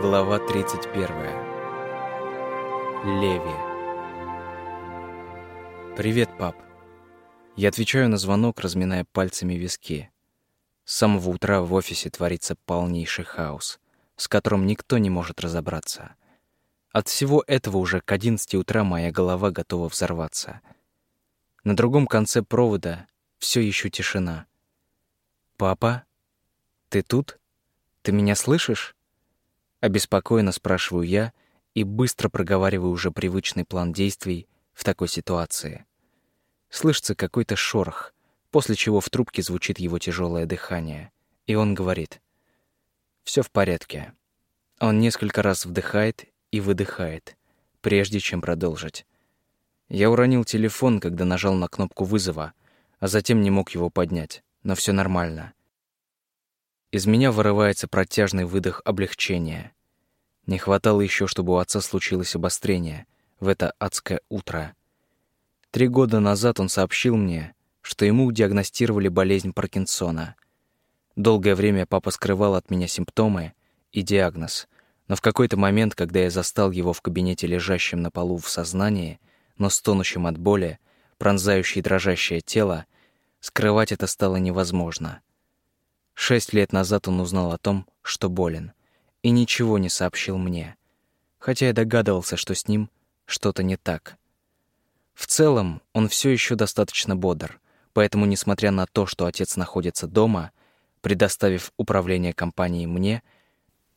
Глава 31. Леви. «Привет, пап». Я отвечаю на звонок, разминая пальцами виски. С самого утра в офисе творится полнейший хаос, с которым никто не может разобраться. От всего этого уже к 11 утра моя голова готова взорваться. На другом конце провода все еще тишина. «Папа, ты тут? Ты меня слышишь?» Обеспокоенно спрашиваю я и быстро проговариваю уже привычный план действий в такой ситуации. Слышится какой-то шорох, после чего в трубке звучит его тяжелое дыхание, и он говорит «Все в порядке». Он несколько раз вдыхает и выдыхает, прежде чем продолжить. Я уронил телефон, когда нажал на кнопку вызова, а затем не мог его поднять, но все нормально. Из меня вырывается протяжный выдох облегчения. Не хватало еще, чтобы у отца случилось обострение в это адское утро. Три года назад он сообщил мне, что ему диагностировали болезнь Паркинсона. Долгое время папа скрывал от меня симптомы и диагноз, но в какой-то момент, когда я застал его в кабинете лежащим на полу в сознании, но стонущим от боли, пронзающей дрожащее тело, скрывать это стало невозможно — Шесть лет назад он узнал о том, что болен, и ничего не сообщил мне, хотя я догадывался, что с ним что-то не так. В целом, он все еще достаточно бодр, поэтому, несмотря на то, что отец находится дома, предоставив управление компанией мне,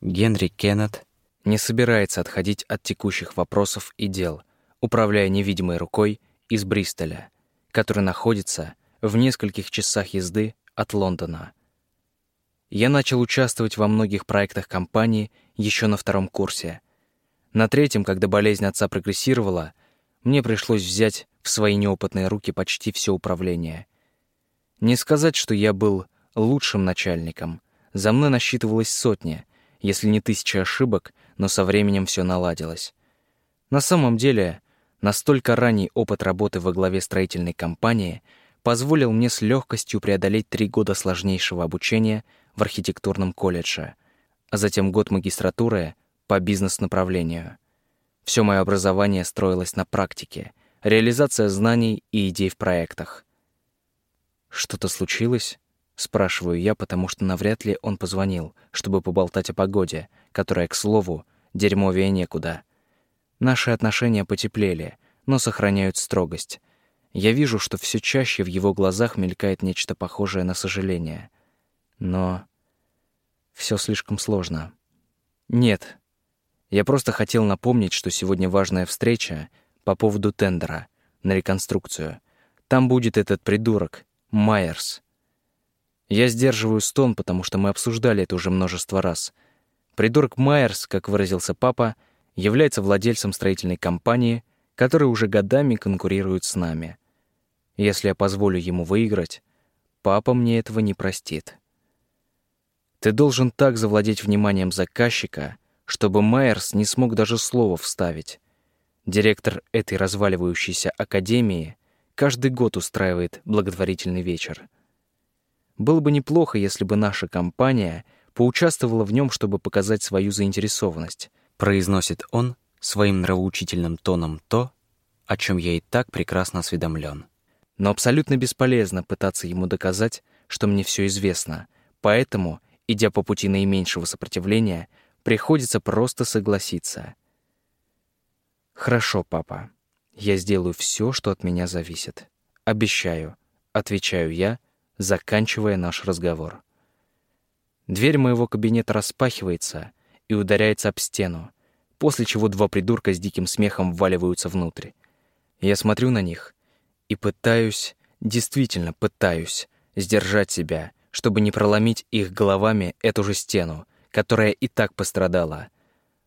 Генри Кеннет не собирается отходить от текущих вопросов и дел, управляя невидимой рукой из Бристоля, который находится в нескольких часах езды от Лондона — я начал участвовать во многих проектах компании еще на втором курсе. На третьем, когда болезнь отца прогрессировала, мне пришлось взять в свои неопытные руки почти все управление. Не сказать, что я был лучшим начальником. За мной насчитывалось сотни, если не тысячи ошибок, но со временем все наладилось. На самом деле, настолько ранний опыт работы во главе строительной компании позволил мне с легкостью преодолеть три года сложнейшего обучения — в архитектурном колледже, а затем год магистратуры по бизнес-направлению. Все мое образование строилось на практике, реализация знаний и идей в проектах. «Что-то случилось?» — спрашиваю я, потому что навряд ли он позвонил, чтобы поболтать о погоде, которая, к слову, дерьмовее некуда. Наши отношения потеплели, но сохраняют строгость. Я вижу, что все чаще в его глазах мелькает нечто похожее на сожаление. Но все слишком сложно. Нет. Я просто хотел напомнить, что сегодня важная встреча по поводу тендера на реконструкцию. Там будет этот придурок, Майерс. Я сдерживаю стон, потому что мы обсуждали это уже множество раз. Придурок Майерс, как выразился папа, является владельцем строительной компании, которая уже годами конкурирует с нами. Если я позволю ему выиграть, папа мне этого не простит. Ты должен так завладеть вниманием заказчика, чтобы Майерс не смог даже слова вставить. Директор этой разваливающейся академии каждый год устраивает благотворительный вечер. Было бы неплохо, если бы наша компания поучаствовала в нем, чтобы показать свою заинтересованность. Произносит он своим нравоучительным тоном то, о чем я и так прекрасно осведомлен. Но абсолютно бесполезно пытаться ему доказать, что мне все известно, поэтому идя по пути наименьшего сопротивления, приходится просто согласиться. «Хорошо, папа. Я сделаю все, что от меня зависит. Обещаю», — отвечаю я, заканчивая наш разговор. Дверь моего кабинета распахивается и ударяется об стену, после чего два придурка с диким смехом вваливаются внутрь. Я смотрю на них и пытаюсь, действительно пытаюсь, сдержать себя — чтобы не проломить их головами эту же стену, которая и так пострадала.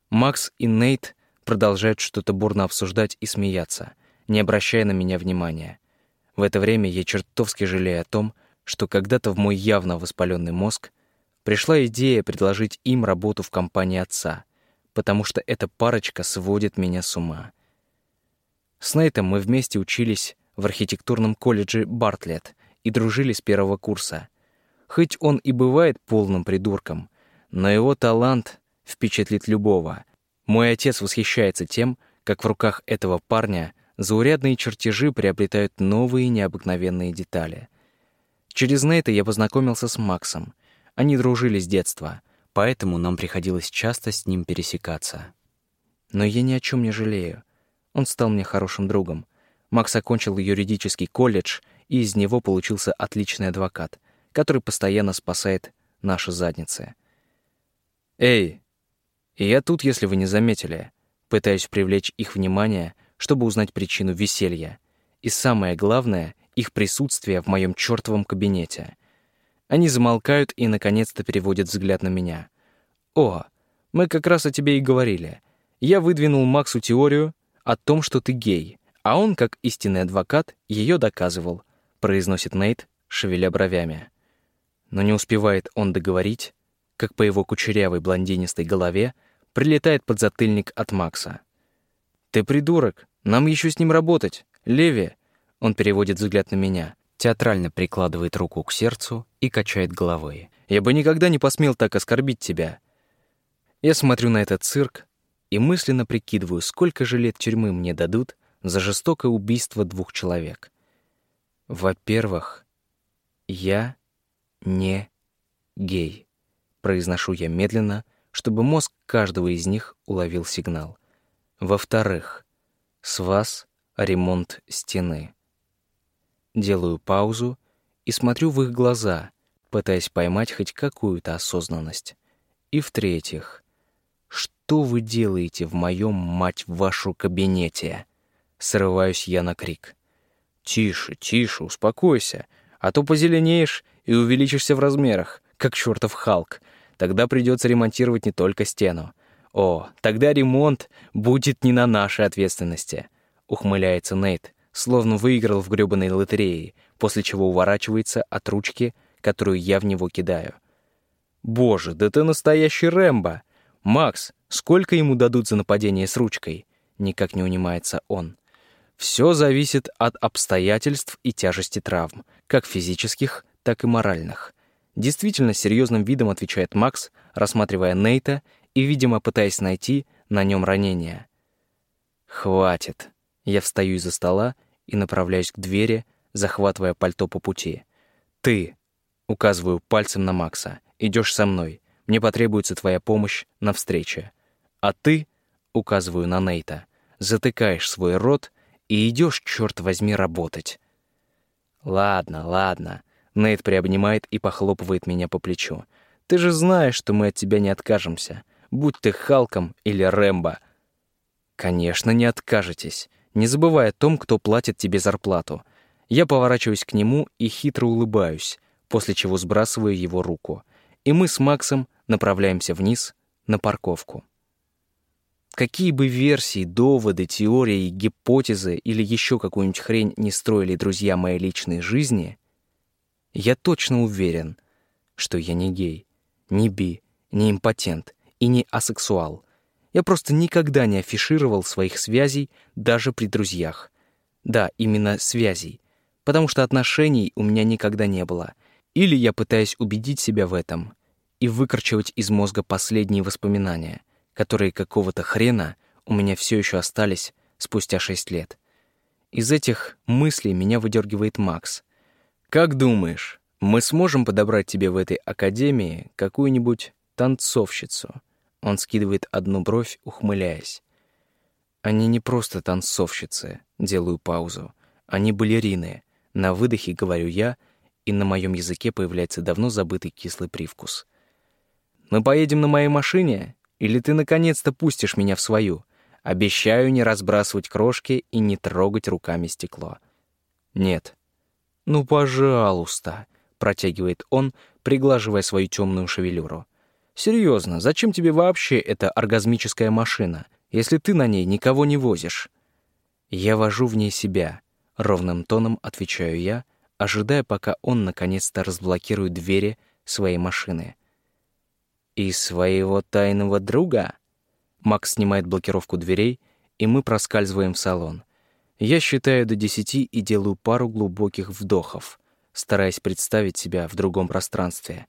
Макс и Нейт продолжают что-то бурно обсуждать и смеяться, не обращая на меня внимания. В это время я чертовски жалею о том, что когда-то в мой явно воспаленный мозг пришла идея предложить им работу в компании отца, потому что эта парочка сводит меня с ума. С Нейтом мы вместе учились в архитектурном колледже Бартлетт и дружили с первого курса — Хоть он и бывает полным придурком, но его талант впечатлит любого. Мой отец восхищается тем, как в руках этого парня заурядные чертежи приобретают новые необыкновенные детали. Через Нейта я познакомился с Максом. Они дружили с детства, поэтому нам приходилось часто с ним пересекаться. Но я ни о чем не жалею. Он стал мне хорошим другом. Макс окончил юридический колледж, и из него получился отличный адвокат, который постоянно спасает наши задницы. «Эй, я тут, если вы не заметили», пытаюсь привлечь их внимание, чтобы узнать причину веселья. И самое главное — их присутствие в моем чертовом кабинете. Они замолкают и, наконец-то, переводят взгляд на меня. «О, мы как раз о тебе и говорили. Я выдвинул Максу теорию о том, что ты гей, а он, как истинный адвокат, ее доказывал», — произносит Нейт, шевеля бровями. Но не успевает он договорить, как по его кучерявой блондинистой голове прилетает подзатыльник от Макса. «Ты придурок! Нам еще с ним работать! Леви!» Он переводит взгляд на меня, театрально прикладывает руку к сердцу и качает головой. «Я бы никогда не посмел так оскорбить тебя!» Я смотрю на этот цирк и мысленно прикидываю, сколько же лет тюрьмы мне дадут за жестокое убийство двух человек. Во-первых, я не гей. Произношу я медленно, чтобы мозг каждого из них уловил сигнал. Во-вторых, с вас ремонт стены. Делаю паузу и смотрю в их глаза, пытаясь поймать хоть какую-то осознанность. И в-третьих, что вы делаете в моем, мать вашу, кабинете? Срываюсь я на крик. Тише, тише, успокойся, а то позеленеешь и увеличишься в размерах, как чертов Халк. Тогда придется ремонтировать не только стену. О, тогда ремонт будет не на нашей ответственности. Ухмыляется Нейт, словно выиграл в грёбаной лотерее, после чего уворачивается от ручки, которую я в него кидаю. Боже, да ты настоящий Рэмбо! Макс, сколько ему дадут за нападение с ручкой? Никак не унимается он. Все зависит от обстоятельств и тяжести травм, как физических, так и моральных. Действительно серьезным видом отвечает Макс, рассматривая Нейта и, видимо, пытаясь найти на нем ранение. «Хватит». Я встаю из-за стола и направляюсь к двери, захватывая пальто по пути. «Ты», — указываю пальцем на Макса, — «идешь со мной. Мне потребуется твоя помощь на встрече. А ты, — указываю на Нейта, — затыкаешь свой рот и идешь, черт возьми, работать». «Ладно, ладно». Нейт приобнимает и похлопывает меня по плечу. «Ты же знаешь, что мы от тебя не откажемся, будь ты Халком или Рэмбо». «Конечно, не откажетесь, не забывай о том, кто платит тебе зарплату». Я поворачиваюсь к нему и хитро улыбаюсь, после чего сбрасываю его руку. И мы с Максом направляемся вниз на парковку. Какие бы версии, доводы, теории, гипотезы или еще какую-нибудь хрень не строили друзья моей личной жизни, я точно уверен, что я не гей, не би, не импотент и не асексуал. Я просто никогда не афишировал своих связей даже при друзьях. Да, именно связей, потому что отношений у меня никогда не было. Или я пытаюсь убедить себя в этом и выкручивать из мозга последние воспоминания которые какого-то хрена у меня все еще остались спустя шесть лет. Из этих мыслей меня выдергивает Макс. «Как думаешь, мы сможем подобрать тебе в этой академии какую-нибудь танцовщицу?» Он скидывает одну бровь, ухмыляясь. «Они не просто танцовщицы», — делаю паузу. «Они балерины». На выдохе говорю я, и на моем языке появляется давно забытый кислый привкус. «Мы поедем на моей машине или ты наконец-то пустишь меня в свою? Обещаю не разбрасывать крошки и не трогать руками стекло. Нет. Ну, пожалуйста, протягивает он, приглаживая свою темную шевелюру. Серьезно, зачем тебе вообще эта оргазмическая машина, если ты на ней никого не возишь? Я вожу в ней себя, ровным тоном отвечаю я, ожидая, пока он наконец-то разблокирует двери своей машины. «И своего тайного друга?» Макс снимает блокировку дверей, и мы проскальзываем в салон. Я считаю до десяти и делаю пару глубоких вдохов, стараясь представить себя в другом пространстве.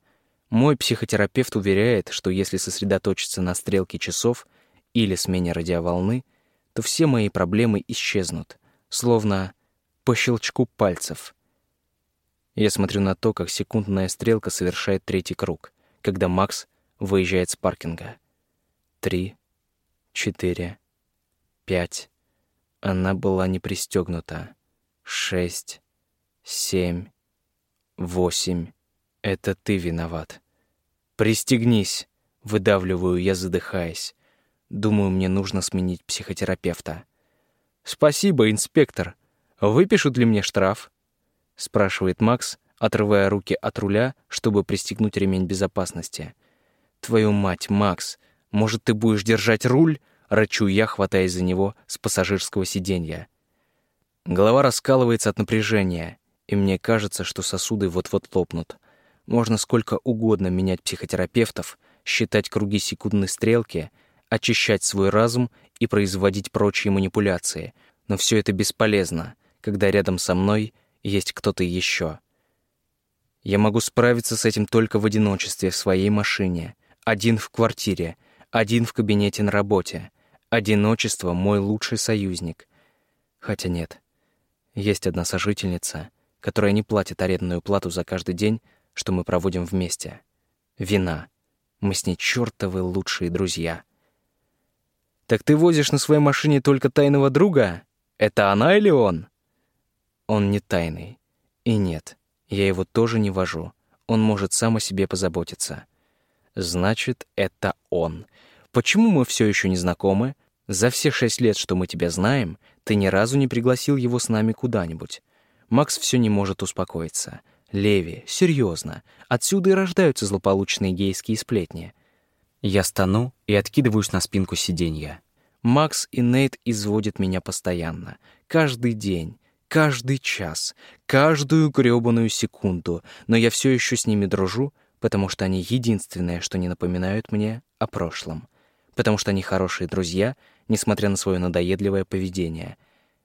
Мой психотерапевт уверяет, что если сосредоточиться на стрелке часов или смене радиоволны, то все мои проблемы исчезнут, словно по щелчку пальцев. Я смотрю на то, как секундная стрелка совершает третий круг, когда Макс выезжает с паркинга. Три, четыре, пять. Она была не пристегнута. Шесть, семь, восемь. Это ты виноват. Пристегнись, выдавливаю я, задыхаясь. Думаю, мне нужно сменить психотерапевта. Спасибо, инспектор. Выпишут ли мне штраф? спрашивает Макс, отрывая руки от руля, чтобы пристегнуть ремень безопасности. Твою мать, Макс, может, ты будешь держать руль? Рычу я, хватаясь за него с пассажирского сиденья. Голова раскалывается от напряжения, и мне кажется, что сосуды вот-вот лопнут. Можно сколько угодно менять психотерапевтов, считать круги секундной стрелки, очищать свой разум и производить прочие манипуляции, но все это бесполезно, когда рядом со мной есть кто-то еще. Я могу справиться с этим только в одиночестве в своей машине, один в квартире, один в кабинете на работе. Одиночество — мой лучший союзник. Хотя нет, есть одна сожительница, которая не платит арендную плату за каждый день, что мы проводим вместе. Вина. Мы с ней чертовы лучшие друзья. «Так ты возишь на своей машине только тайного друга? Это она или он?» Он не тайный. И нет, я его тоже не вожу. Он может сам о себе позаботиться. Значит, это он. Почему мы все еще не знакомы? За все шесть лет, что мы тебя знаем, ты ни разу не пригласил его с нами куда-нибудь. Макс все не может успокоиться. Леви, серьезно. Отсюда и рождаются злополучные гейские сплетни. Я стану и откидываюсь на спинку сиденья. Макс и Нейт изводят меня постоянно. Каждый день, каждый час, каждую грёбаную секунду. Но я все еще с ними дружу, потому что они единственное, что не напоминают мне о прошлом. Потому что они хорошие друзья, несмотря на свое надоедливое поведение.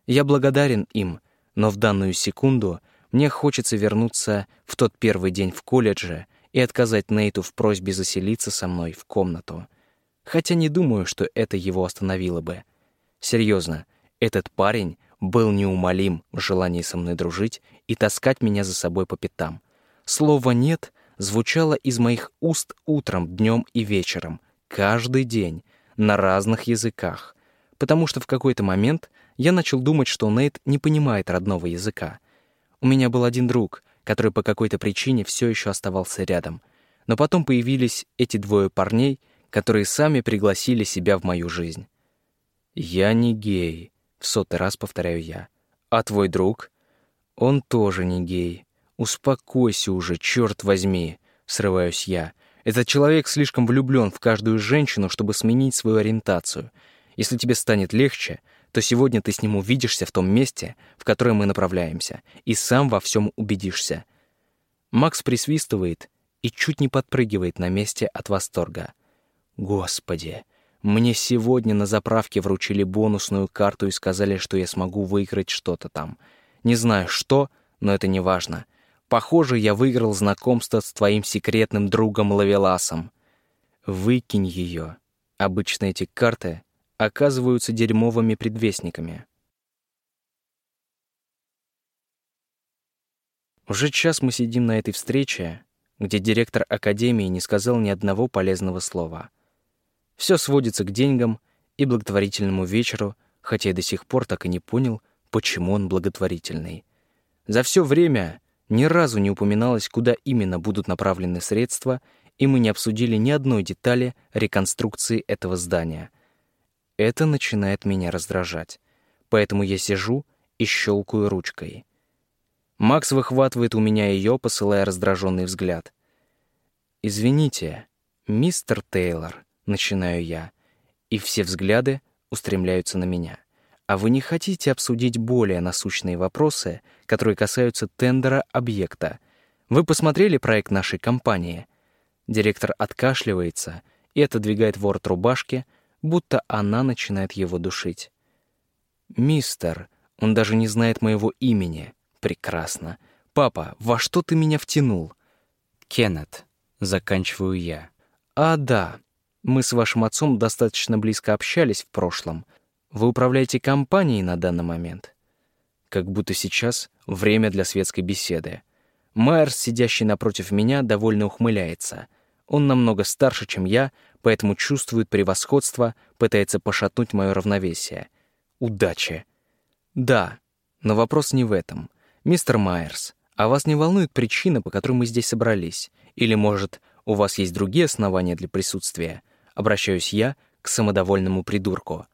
Я благодарен им, но в данную секунду — мне хочется вернуться в тот первый день в колледже и отказать Нейту в просьбе заселиться со мной в комнату. Хотя не думаю, что это его остановило бы. Серьезно, этот парень был неумолим в желании со мной дружить и таскать меня за собой по пятам. Слово «нет» звучало из моих уст утром, днем и вечером, каждый день, на разных языках, потому что в какой-то момент я начал думать, что Нейт не понимает родного языка, у меня был один друг, который по какой-то причине все еще оставался рядом. Но потом появились эти двое парней, которые сами пригласили себя в мою жизнь. «Я не гей», — в сотый раз повторяю я. «А твой друг?» «Он тоже не гей. Успокойся уже, черт возьми», — срываюсь я. «Этот человек слишком влюблен в каждую женщину, чтобы сменить свою ориентацию. Если тебе станет легче, то сегодня ты с ним увидишься в том месте, в которое мы направляемся, и сам во всем убедишься. Макс присвистывает и чуть не подпрыгивает на месте от восторга. Господи, мне сегодня на заправке вручили бонусную карту и сказали, что я смогу выиграть что-то там. Не знаю что, но это не важно. Похоже, я выиграл знакомство с твоим секретным другом Лавеласом. Выкинь ее. Обычно эти карты оказываются дерьмовыми предвестниками. Уже час мы сидим на этой встрече, где директор академии не сказал ни одного полезного слова. Все сводится к деньгам и благотворительному вечеру, хотя я до сих пор так и не понял, почему он благотворительный. За все время ни разу не упоминалось, куда именно будут направлены средства, и мы не обсудили ни одной детали реконструкции этого здания — это начинает меня раздражать. Поэтому я сижу и щелкаю ручкой. Макс выхватывает у меня ее, посылая раздраженный взгляд. «Извините, мистер Тейлор», — начинаю я, и все взгляды устремляются на меня. «А вы не хотите обсудить более насущные вопросы, которые касаются тендера объекта? Вы посмотрели проект нашей компании?» Директор откашливается и отодвигает ворот рубашки, будто она начинает его душить. «Мистер, он даже не знает моего имени. Прекрасно. Папа, во что ты меня втянул?» «Кеннет, Заканчиваю я. А, да, мы с вашим отцом достаточно близко общались в прошлом. Вы управляете компанией на данный момент. Как будто сейчас время для светской беседы. Майерс, сидящий напротив меня, довольно ухмыляется. Он намного старше, чем я, поэтому чувствует превосходство, пытается пошатнуть мое равновесие. Удачи. Да, но вопрос не в этом. Мистер Майерс, а вас не волнует причина, по которой мы здесь собрались? Или, может, у вас есть другие основания для присутствия? Обращаюсь я к самодовольному придурку.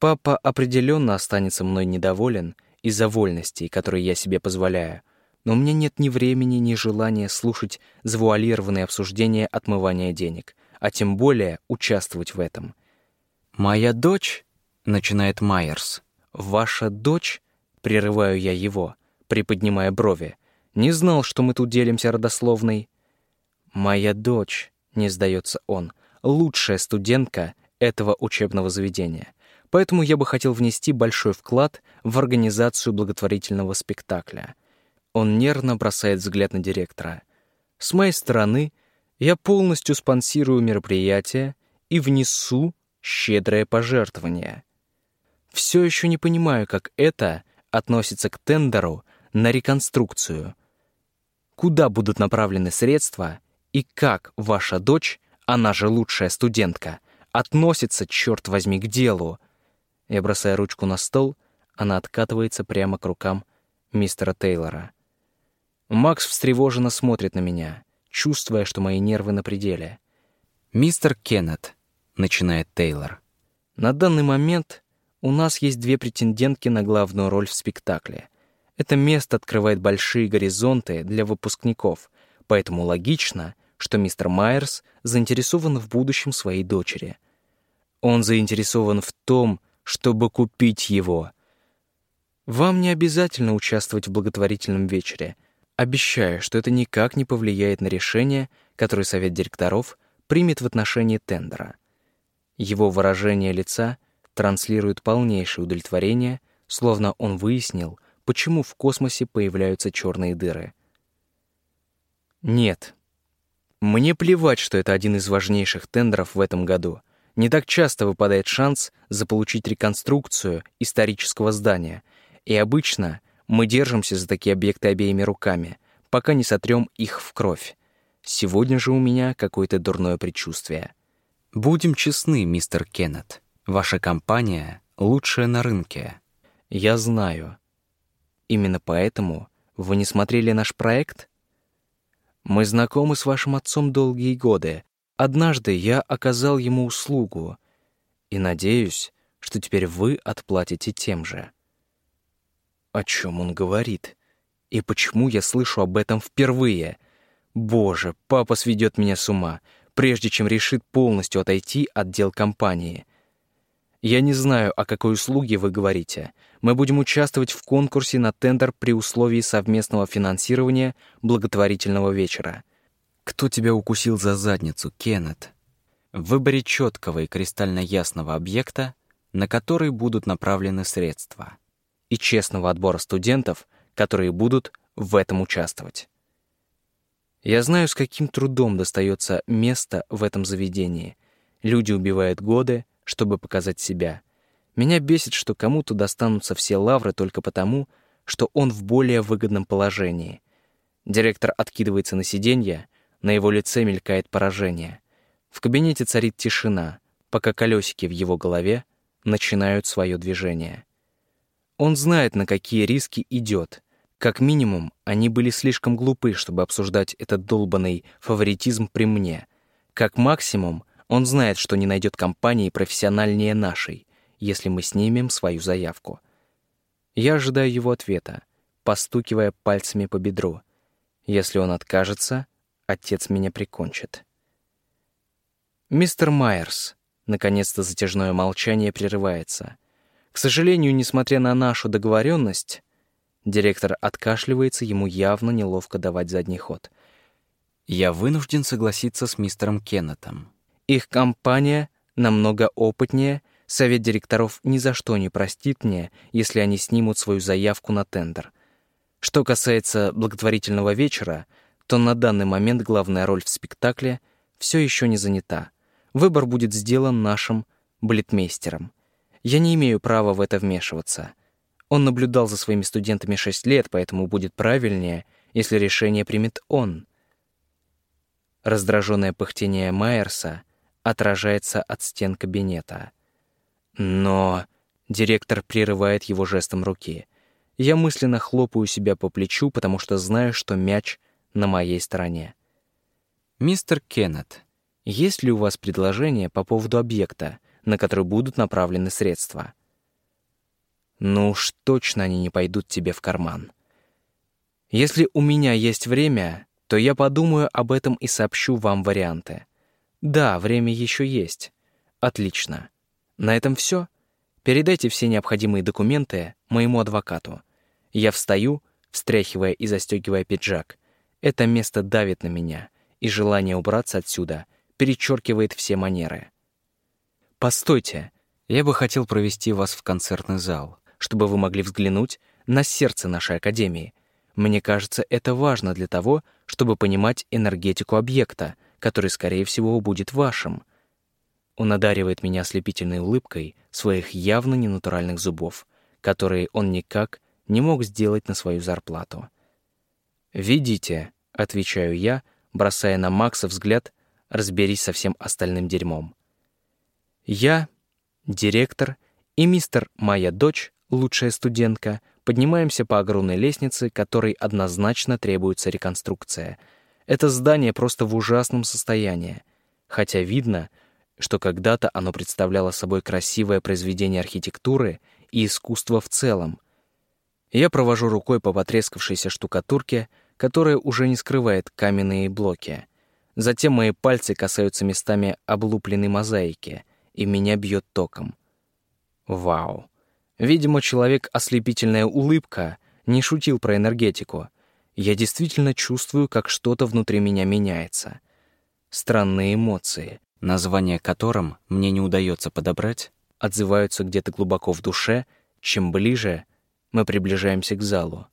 Папа определенно останется мной недоволен из-за вольностей, которые я себе позволяю, но у меня нет ни времени, ни желания слушать завуалированные обсуждения отмывания денег, а тем более участвовать в этом. «Моя дочь», — начинает Майерс, — «ваша дочь», — прерываю я его, приподнимая брови, — «не знал, что мы тут делимся родословной». «Моя дочь», — не сдается он, — «лучшая студентка этого учебного заведения». Поэтому я бы хотел внести большой вклад в организацию благотворительного спектакля. Он нервно бросает взгляд на директора. С моей стороны, я полностью спонсирую мероприятие и внесу щедрое пожертвование. Все еще не понимаю, как это относится к тендеру на реконструкцию. Куда будут направлены средства и как ваша дочь, она же лучшая студентка, относится, черт возьми, к делу, я бросаю ручку на стол, она откатывается прямо к рукам мистера Тейлора. Макс встревоженно смотрит на меня, чувствуя, что мои нервы на пределе. «Мистер Кеннет», — начинает Тейлор, — «на данный момент у нас есть две претендентки на главную роль в спектакле. Это место открывает большие горизонты для выпускников, поэтому логично, что мистер Майерс заинтересован в будущем своей дочери. Он заинтересован в том, чтобы купить его. Вам не обязательно участвовать в благотворительном вечере. Обещаю, что это никак не повлияет на решение, которое совет директоров примет в отношении тендера. Его выражение лица транслирует полнейшее удовлетворение, словно он выяснил, почему в космосе появляются черные дыры. Нет. Мне плевать, что это один из важнейших тендеров в этом году — не так часто выпадает шанс заполучить реконструкцию исторического здания, и обычно мы держимся за такие объекты обеими руками, пока не сотрем их в кровь. Сегодня же у меня какое-то дурное предчувствие. Будем честны, мистер Кеннет. Ваша компания лучшая на рынке. Я знаю. Именно поэтому вы не смотрели наш проект? Мы знакомы с вашим отцом долгие годы, Однажды я оказал ему услугу и надеюсь, что теперь вы отплатите тем же. О чем он говорит? И почему я слышу об этом впервые? Боже, папа сведет меня с ума, прежде чем решит полностью отойти от дел компании. Я не знаю, о какой услуге вы говорите. Мы будем участвовать в конкурсе на тендер при условии совместного финансирования благотворительного вечера. Кто тебя укусил за задницу, Кеннет? В выборе четкого и кристально ясного объекта, на который будут направлены средства, и честного отбора студентов, которые будут в этом участвовать. Я знаю, с каким трудом достается место в этом заведении. Люди убивают годы, чтобы показать себя. Меня бесит, что кому-то достанутся все лавры только потому, что он в более выгодном положении. Директор откидывается на сиденье, на его лице мелькает поражение. В кабинете царит тишина, пока колесики в его голове начинают свое движение. Он знает, на какие риски идет. Как минимум, они были слишком глупы, чтобы обсуждать этот долбанный фаворитизм при мне. Как максимум, он знает, что не найдет компании профессиональнее нашей, если мы снимем свою заявку. Я ожидаю его ответа, постукивая пальцами по бедру. Если он откажется, отец меня прикончит. «Мистер Майерс», наконец-то затяжное молчание прерывается. К сожалению, несмотря на нашу договоренность, директор откашливается, ему явно неловко давать задний ход. Я вынужден согласиться с мистером Кеннетом. Их компания намного опытнее, совет директоров ни за что не простит мне, если они снимут свою заявку на тендер. Что касается благотворительного вечера — то на данный момент главная роль в спектакле все еще не занята. Выбор будет сделан нашим блитмейстером. Я не имею права в это вмешиваться. Он наблюдал за своими студентами шесть лет, поэтому будет правильнее, если решение примет он. Раздраженное пыхтение Майерса отражается от стен кабинета. Но директор прерывает его жестом руки. Я мысленно хлопаю себя по плечу, потому что знаю, что мяч на моей стороне. «Мистер Кеннет, есть ли у вас предложение по поводу объекта, на который будут направлены средства?» «Ну уж точно они не пойдут тебе в карман. Если у меня есть время, то я подумаю об этом и сообщу вам варианты. Да, время еще есть. Отлично. На этом все. Передайте все необходимые документы моему адвокату. Я встаю, встряхивая и застегивая пиджак. Это место давит на меня, и желание убраться отсюда перечеркивает все манеры. Постойте, я бы хотел провести вас в концертный зал, чтобы вы могли взглянуть на сердце нашей академии. Мне кажется, это важно для того, чтобы понимать энергетику объекта, который, скорее всего, будет вашим. Он одаривает меня ослепительной улыбкой своих явно ненатуральных зубов, которые он никак не мог сделать на свою зарплату. «Видите», — отвечаю я, бросая на Макса взгляд, разберись со всем остальным дерьмом. Я, директор и мистер «Моя дочь», лучшая студентка, поднимаемся по огромной лестнице, которой однозначно требуется реконструкция. Это здание просто в ужасном состоянии, хотя видно, что когда-то оно представляло собой красивое произведение архитектуры и искусства в целом — я провожу рукой по потрескавшейся штукатурке, которая уже не скрывает каменные блоки. Затем мои пальцы касаются местами облупленной мозаики, и меня бьет током. Вау. Видимо, человек ослепительная улыбка не шутил про энергетику. Я действительно чувствую, как что-то внутри меня меняется. Странные эмоции, название которым мне не удается подобрать, отзываются где-то глубоко в душе, чем ближе мы приближаемся к залу.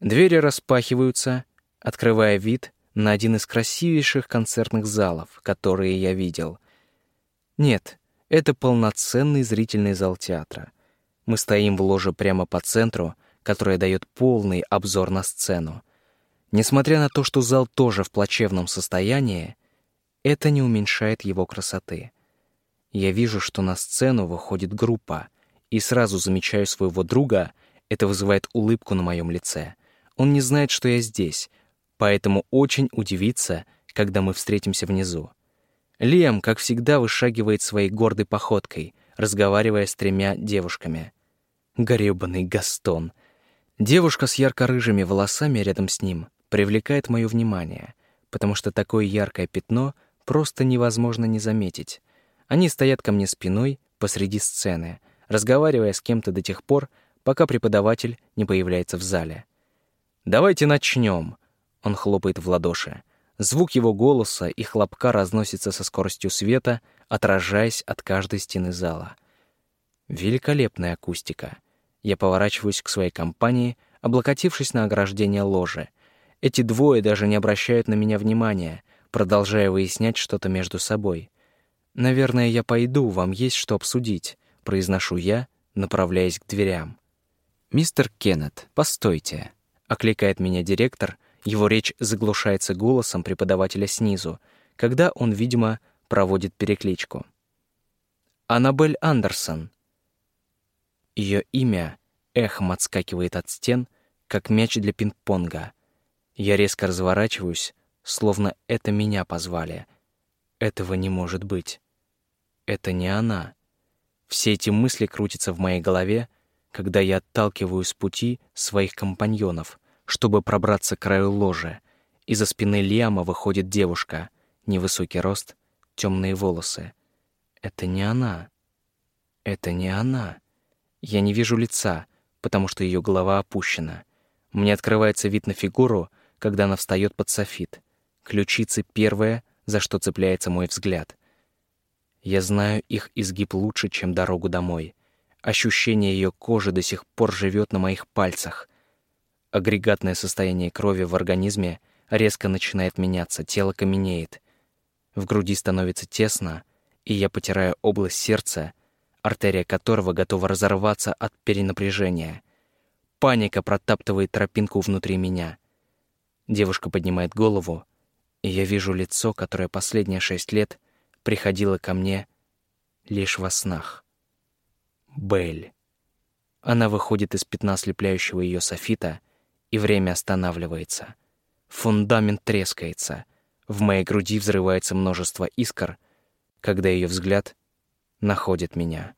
Двери распахиваются, открывая вид на один из красивейших концертных залов, которые я видел. Нет, это полноценный зрительный зал театра. Мы стоим в ложе прямо по центру, которая дает полный обзор на сцену. Несмотря на то, что зал тоже в плачевном состоянии, это не уменьшает его красоты. Я вижу, что на сцену выходит группа — и сразу замечаю своего друга, это вызывает улыбку на моем лице. Он не знает, что я здесь, поэтому очень удивится, когда мы встретимся внизу. Лиам, как всегда, вышагивает своей гордой походкой, разговаривая с тремя девушками. Гребаный Гастон. Девушка с ярко-рыжими волосами рядом с ним привлекает мое внимание, потому что такое яркое пятно просто невозможно не заметить. Они стоят ко мне спиной посреди сцены, разговаривая с кем-то до тех пор, пока преподаватель не появляется в зале. «Давайте начнем!» Он хлопает в ладоши. Звук его голоса и хлопка разносится со скоростью света, отражаясь от каждой стены зала. Великолепная акустика. Я поворачиваюсь к своей компании, облокотившись на ограждение ложи. Эти двое даже не обращают на меня внимания, продолжая выяснять что-то между собой. Наверное, я пойду, вам есть что обсудить произношу я, направляясь к дверям. «Мистер Кеннет, постойте», — окликает меня директор, его речь заглушается голосом преподавателя снизу, когда он, видимо, проводит перекличку. «Аннабель Андерсон». Ее имя эхом отскакивает от стен, как мяч для пинг-понга. Я резко разворачиваюсь, словно это меня позвали. Этого не может быть. Это не она. Все эти мысли крутятся в моей голове, когда я отталкиваю с пути своих компаньонов, чтобы пробраться к краю ложа. Из-за спины Лиама выходит девушка, невысокий рост, темные волосы. Это не она. Это не она. Я не вижу лица, потому что ее голова опущена. Мне открывается вид на фигуру, когда она встает под софит. Ключицы первое, за что цепляется мой взгляд. Я знаю их изгиб лучше, чем дорогу домой. Ощущение ее кожи до сих пор живет на моих пальцах. Агрегатное состояние крови в организме резко начинает меняться, тело каменеет. В груди становится тесно, и я потираю область сердца, артерия которого готова разорваться от перенапряжения. Паника протаптывает тропинку внутри меня. Девушка поднимает голову, и я вижу лицо, которое последние шесть лет приходило ко мне лишь во снах. Белль. Она выходит из пятна слепляющего ее софита, и время останавливается. Фундамент трескается. В моей груди взрывается множество искр, когда ее взгляд находит меня.